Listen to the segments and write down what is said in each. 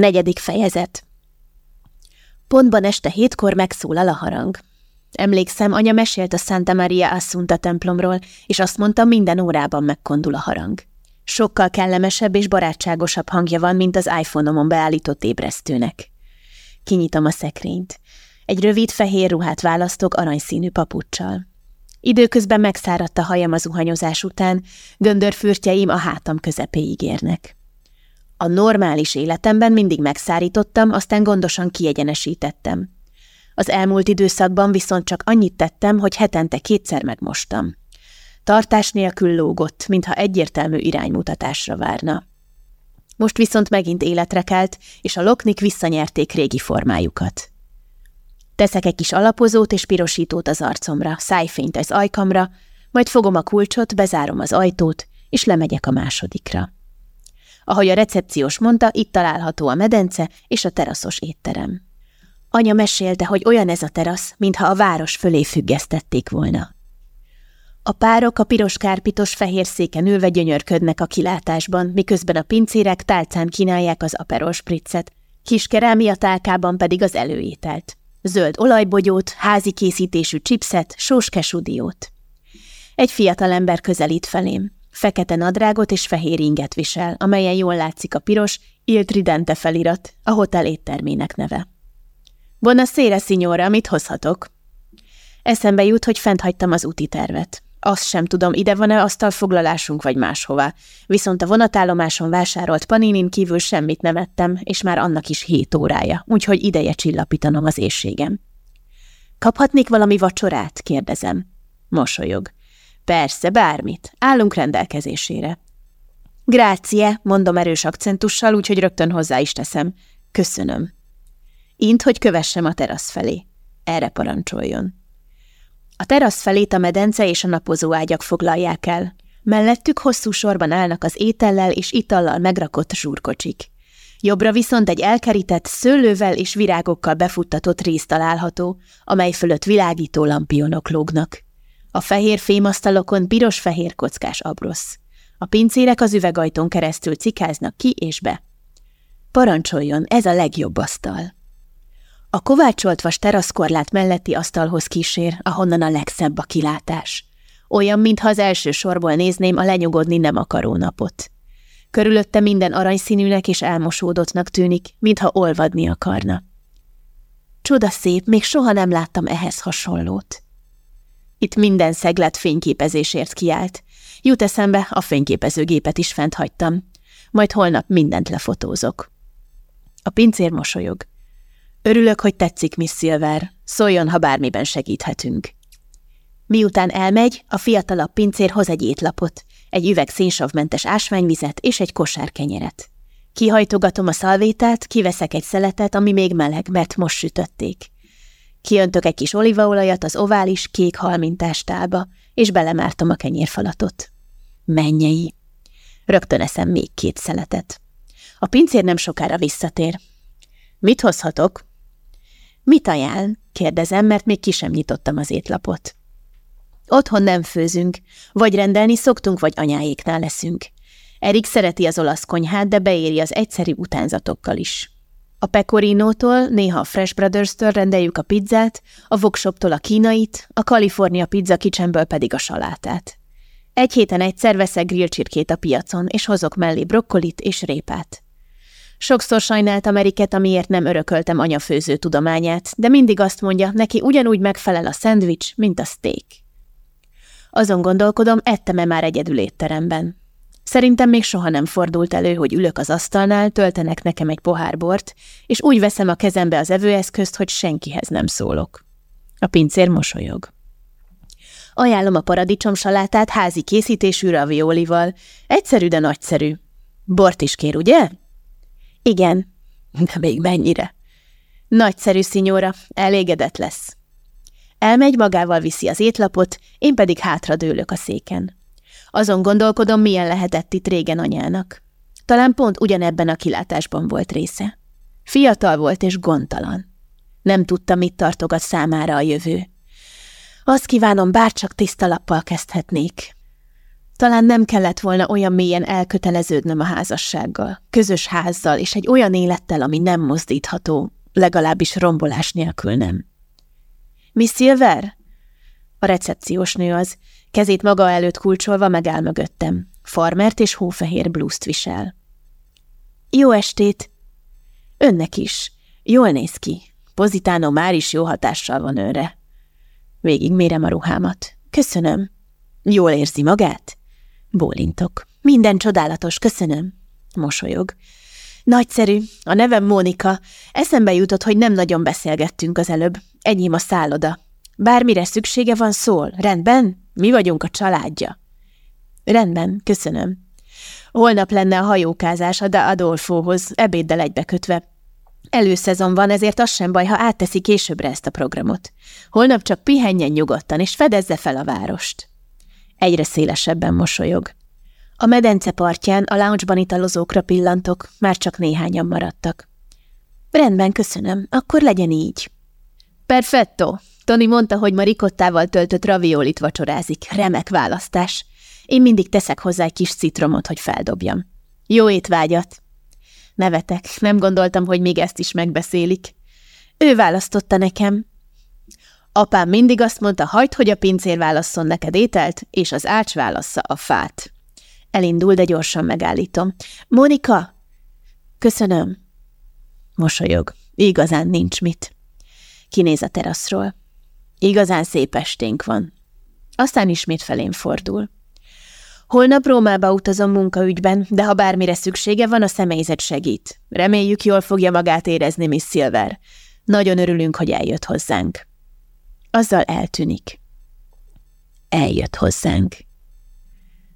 Negyedik fejezet Pontban este hétkor megszólal a harang. Emlékszem, anya mesélt a Santa Maria Assunta templomról, és azt mondta, minden órában megkondul a harang. Sokkal kellemesebb és barátságosabb hangja van, mint az iPhone-omon beállított ébresztőnek. Kinyitom a szekrényt. Egy rövid fehér ruhát választok aranyszínű papucsal. Időközben megszáradt a hajam az zuhanyozás után, göndörfürtjeim a hátam közepéig érnek. A normális életemben mindig megszárítottam, aztán gondosan kiegyenesítettem. Az elmúlt időszakban viszont csak annyit tettem, hogy hetente kétszer megmostam. Tartás nélkül lógott, mintha egyértelmű iránymutatásra várna. Most viszont megint életre kelt, és a loknik visszanyerték régi formájukat. Teszek egy kis alapozót és pirosítót az arcomra, szájfényt az ajkamra, majd fogom a kulcsot, bezárom az ajtót, és lemegyek a másodikra. Ahogy a recepciós mondta, itt található a medence és a teraszos étterem. Anya mesélte, hogy olyan ez a terasz, mintha a város fölé függesztették volna. A párok a piros kárpitos fehér széken ülve gyönyörködnek a kilátásban, miközben a pincérek tálcán kínálják az aperol kis kerámia tálkában pedig az előételt. Zöld olajbogyót, házi készítésű chipset, sós kesudiót. Egy fiatal ember közelít felém. Fekete nadrágot és fehér inget visel, amelyen jól látszik a piros Il Tridente felirat, a hotel éttermének neve. Buonasera, signora, mit hozhatok? Eszembe jut, hogy fent hagytam az úti tervet. Azt sem tudom, ide van-e asztalfoglalásunk vagy máshová. Viszont a vonatállomáson vásárolt paninin kívül semmit nem ettem, és már annak is hét órája, úgyhogy ideje csillapítanom az éjségem. Kaphatnék valami vacsorát? kérdezem. Mosolyog. Persze, bármit. Állunk rendelkezésére. Grácie, mondom erős akcentussal, úgyhogy rögtön hozzá is teszem. Köszönöm. Int, hogy kövessem a terasz felé. Erre parancsoljon. A terasz felét a medence és a napozó ágyak foglalják el. Mellettük hosszú sorban állnak az étellel és itallal megrakott zsúrkocsik. Jobbra viszont egy elkerített, szőlővel és virágokkal befuttatott rész található, amely fölött világító lampionok lógnak. A fehér fémasztalokon piros-fehér kockás abrosz. A pincérek az üvegajtón keresztül cikáznak ki és be. Parancsoljon, ez a legjobb asztal. A kovácsolt vas teraszkorlát melletti asztalhoz kísér, ahonnan a legszebb a kilátás. Olyan, mintha az első sorból nézném a lenyugodni nem akaró napot. Körülötte minden aranyszínűnek és elmosódottnak tűnik, mintha olvadni akarna. Csoda szép, még soha nem láttam ehhez hasonlót. Itt minden szeglet fényképezésért kiállt. Jut eszembe, a fényképezőgépet is fent hagytam. Majd holnap mindent lefotózok. A pincér mosolyog. Örülök, hogy tetszik, Miss Silver. Szóljon, ha bármiben segíthetünk. Miután elmegy, a fiatalabb pincér hoz egy étlapot, egy üveg szénsavmentes ásványvizet és egy kosár kenyeret. Kihajtogatom a szalvétát, kiveszek egy szeletet, ami még meleg, mert most sütötték. Kiöntök egy kis olívaolajat az ovális, kék halmintás tálba, és belemártom a kenyérfalatot. Mennyei! Rögtön eszem még két szeletet. A pincér nem sokára visszatér. Mit hozhatok? Mit ajánl? kérdezem, mert még ki sem nyitottam az étlapot. Otthon nem főzünk, vagy rendelni szoktunk, vagy anyáéknál leszünk. Erik szereti az olasz konyhát, de beéri az egyszerű utánzatokkal is. A Pecorinótól, néha a Fresh Brothers-től rendeljük a pizzát, a Vokshoptól a kínait, a California Pizza Kitchenből pedig a salátát. Egy héten egyszer veszek grillcsirkét a piacon, és hozok mellé brokkolit és répát. Sokszor sajnált Ameriket, amiért nem örököltem anyafőző tudományát, de mindig azt mondja, neki ugyanúgy megfelel a szendvics, mint a steak. Azon gondolkodom, ettem-e már egyedül étteremben. Szerintem még soha nem fordult elő, hogy ülök az asztalnál, töltenek nekem egy pohár bort, és úgy veszem a kezembe az evőeszközt, hogy senkihez nem szólok. A pincér mosolyog. Ajánlom a paradicsomsalátát házi készítésű raviolival. Egyszerű, de nagyszerű. Bort is kér, ugye? Igen. De még mennyire? Nagyszerű, szinyóra, elégedett lesz. Elmegy, magával viszi az étlapot, én pedig hátradőlök a széken. Azon gondolkodom, milyen lehetett itt régen anyának. Talán pont ugyanebben a kilátásban volt része. Fiatal volt és gondtalan. Nem tudta, mit tartogat számára a jövő. Azt kívánom, bárcsak tiszta lappal kezdhetnék. Talán nem kellett volna olyan mélyen elköteleződnöm a házassággal, közös házzal és egy olyan élettel, ami nem mozdítható, legalábbis rombolás nélkül nem. Miss Silver? A recepciós nő az, kezét maga előtt kulcsolva megáll mögöttem. Farmert és hófehér blúzt visel. Jó estét! Önnek is. Jól néz ki. Pozitánó már is jó hatással van önre. Végig mérem a ruhámat. Köszönöm. Jól érzi magát? Bólintok. Minden csodálatos, köszönöm. Mosolyog. Nagyszerű, a nevem Mónika. Eszembe jutott, hogy nem nagyon beszélgettünk az előbb. Enyém a szálloda. Bármire szüksége van, szól. Rendben? Mi vagyunk a családja. Rendben, köszönöm. Holnap lenne a hajókázás a De Adolfóhoz, ebéddel egybekötve. Előszezon van, ezért az sem baj, ha átteszi későbbre ezt a programot. Holnap csak pihenjen nyugodtan, és fedezze fel a várost. Egyre szélesebben mosolyog. A medence partján a loungeban italozókra pillantok, már csak néhányan maradtak. Rendben, köszönöm, akkor legyen így. Perfetto! Tony mondta, hogy ma rikottával töltött raviolit vacsorázik. Remek választás. Én mindig teszek hozzá egy kis citromot, hogy feldobjam. Jó étvágyat! Nevetek, nem gondoltam, hogy még ezt is megbeszélik. Ő választotta nekem. Apám mindig azt mondta, hagyd, hogy a pincér válasszon neked ételt, és az ács válassza a fát. Elindul, de gyorsan megállítom. Monika! Köszönöm. Mosolyog. Igazán nincs mit. Kinéz a teraszról. Igazán szép esténk van. Aztán ismét felén fordul. Holnap Rómába utazom munkaügyben, de ha bármire szüksége van, a személyzet segít. Reméljük, jól fogja magát érezni, Miss Silver. Nagyon örülünk, hogy eljött hozzánk. Azzal eltűnik. Eljött hozzánk.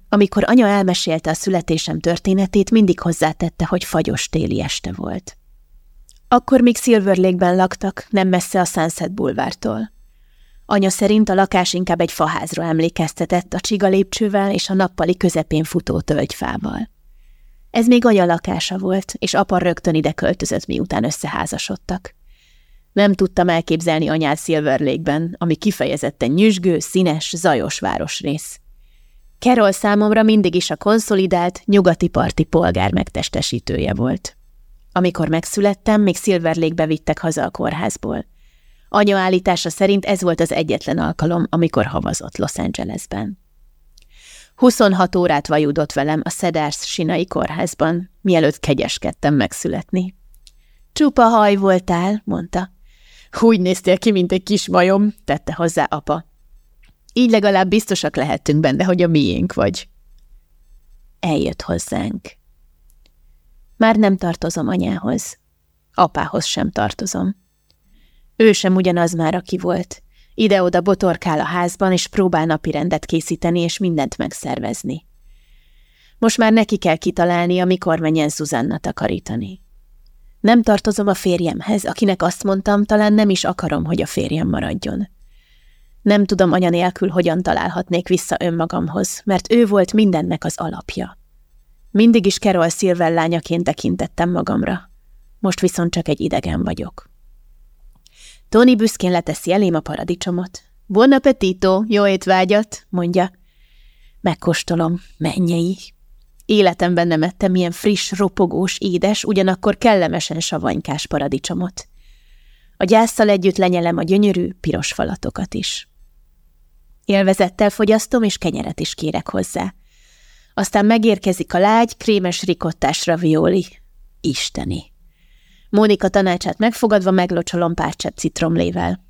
Amikor anya elmesélte a születésem történetét, mindig hozzátette, hogy fagyos téli este volt. Akkor még Silver Lake-ben laktak, nem messze a Sunset bulvártól. Anya szerint a lakás inkább egy faházra emlékeztetett a csiga lépcsővel és a nappali közepén futó tölgyfával. Ez még anya lakása volt, és apa rögtön ide költözött, miután összeházasodtak. Nem tudtam elképzelni anyát Silver Lake-ben, ami kifejezetten nyüzsgő, színes, zajos városrész. Carol számomra mindig is a konszolidált, nyugati parti polgár megtestesítője volt. Amikor megszülettem, még Silver Lake-be vittek haza a kórházból. Anya állítása szerint ez volt az egyetlen alkalom, amikor havazott Los Angelesben. 26 órát vajudott velem a Cedars sinai kórházban, mielőtt kegyeskedtem megszületni. Csupa haj voltál, mondta. Úgy néztél ki, mint egy kis majom, tette hozzá apa. Így legalább biztosak lehettünk benne, hogy a miénk vagy. Eljött hozzánk. Már nem tartozom anyához. Apához sem tartozom. Ő sem ugyanaz már, aki volt. Ide-oda botorkál a házban, és próbál napi rendet készíteni, és mindent megszervezni. Most már neki kell kitalálni, amikor menjen Szuzanna takarítani. Nem tartozom a férjemhez, akinek azt mondtam, talán nem is akarom, hogy a férjem maradjon. Nem tudom anya nélkül, hogyan találhatnék vissza önmagamhoz, mert ő volt mindennek az alapja. Mindig is Carol Silver lányaként tekintettem magamra. Most viszont csak egy idegen vagyok. Tony büszkén leteszi elém a paradicsomot. Buon appetito, jó étvágyat, mondja. Megkóstolom, mennyei. Életemben nem ettem ilyen friss, ropogós, édes, ugyanakkor kellemesen savanykás paradicsomot. A gyászsal együtt lenyelem a gyönyörű, piros falatokat is. Élvezettel fogyasztom, és kenyeret is kérek hozzá. Aztán megérkezik a lágy, krémes rikottás ravioli. Isteni! Mónika tanácsát megfogadva meglocsolom pár csepp citromlével.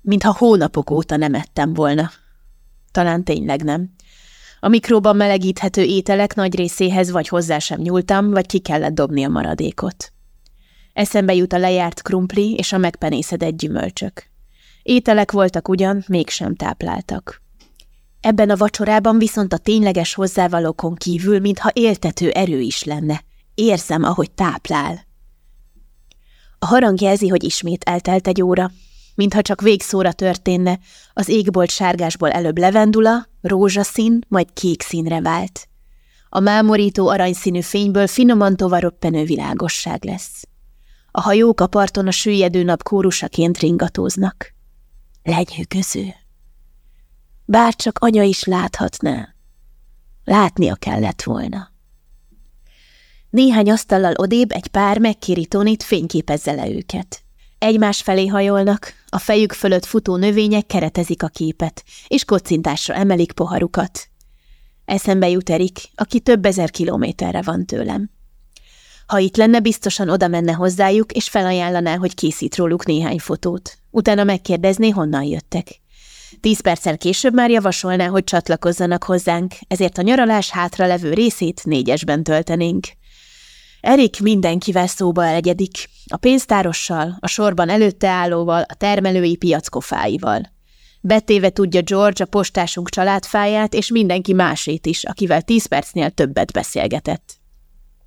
Mintha hónapok óta nem ettem volna. Talán tényleg nem. A mikróban melegíthető ételek nagy részéhez vagy hozzá sem nyúltam, vagy ki kellett dobni a maradékot. Eszembe jut a lejárt krumpli és a megpenészedett gyümölcsök. Ételek voltak ugyan, mégsem tápláltak. Ebben a vacsorában viszont a tényleges hozzávalókon kívül, mintha éltető erő is lenne. Érzem, ahogy táplál. A harang jelzi, hogy ismét eltelt egy óra. Mintha csak végszóra történne, az égbolt sárgásból előbb levendula, rózsaszín, majd kék színre vált. A mámorító aranyszínű fényből finoman tovaröppenő világosság lesz. A hajók a parton a süllyedő nap kórusaként ringatóznak. Legyőgöző. Bár csak anya is láthatná. Látnia kellett volna. Néhány asztallal odébb egy pár megkéri Tonit, fényképezze le őket. Egymás felé hajolnak, a fejük fölött futó növények keretezik a képet, és kocintásra emelik poharukat. Eszembe jut Erik, aki több ezer kilométerre van tőlem. Ha itt lenne, biztosan oda menne hozzájuk, és felajánlaná, hogy készít róluk néhány fotót. Utána megkérdezné, honnan jöttek. Tíz perccel később már javasolná, hogy csatlakozzanak hozzánk, ezért a nyaralás hátra levő részét négyesben töltenénk. Erik mindenkivel szóba egyedik, a pénztárossal, a sorban előtte állóval, a termelői piackofáival. Betéve tudja George a postásunk családfáját, és mindenki másét is, akivel tíz percnél többet beszélgetett.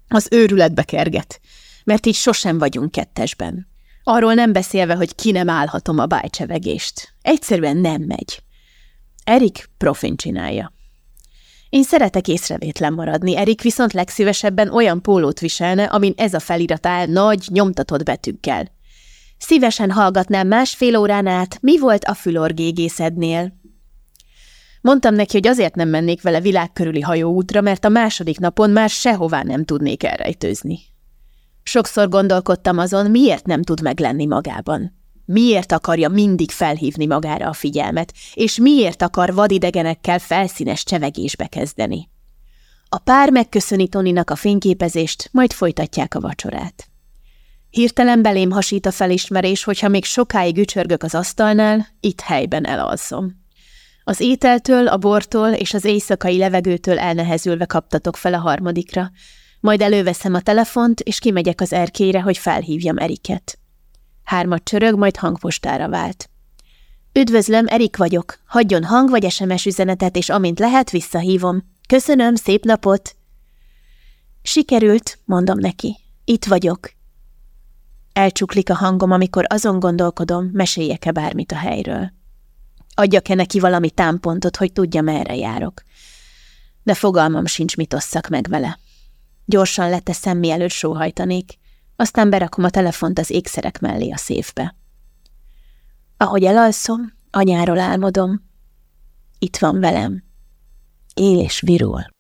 Az őrületbe kerget, mert így sosem vagyunk kettesben. Arról nem beszélve, hogy ki nem állhatom a bájcsevegést. Egyszerűen nem megy. Erik profin csinálja. Én szeretek észrevétlen maradni, Erik viszont legszívesebben olyan pólót viselne, amin ez a felirat áll nagy, nyomtatott betűkkel. Szívesen hallgatnám másfél órán át, mi volt a fülorgégészednél. Mondtam neki, hogy azért nem mennék vele világkörüli hajóútra, mert a második napon már sehová nem tudnék elrejtőzni. Sokszor gondolkodtam azon, miért nem tud meglenni magában. Miért akarja mindig felhívni magára a figyelmet, és miért akar vadidegenekkel felszínes csevegésbe kezdeni. A pár megköszöni Toninak a fényképezést, majd folytatják a vacsorát. Hirtelen belém hasít a felismerés, hogyha még sokáig ücsörgök az asztalnál, itt helyben elalszom. Az ételtől, a bortól és az éjszakai levegőtől elnehezülve kaptatok fel a harmadikra, majd előveszem a telefont, és kimegyek az erkélyre, hogy felhívjam Eriket. Hármat csörög, majd hangpostára vált. Üdvözlöm, Erik vagyok. Hagyjon hang vagy SMS üzenetet, és amint lehet, visszahívom. Köszönöm, szép napot! Sikerült, mondom neki. Itt vagyok. Elcsuklik a hangom, amikor azon gondolkodom, meséljek-e bármit a helyről. Adjak-e neki valami támpontot, hogy tudja, merre járok. De fogalmam sincs, mit osszak meg vele. Gyorsan leteszem, mielőtt sóhajtanék, aztán berakom a telefont az ékszerek mellé a széfbe. Ahogy elalszom, anyáról álmodom. Itt van velem. Él és virul.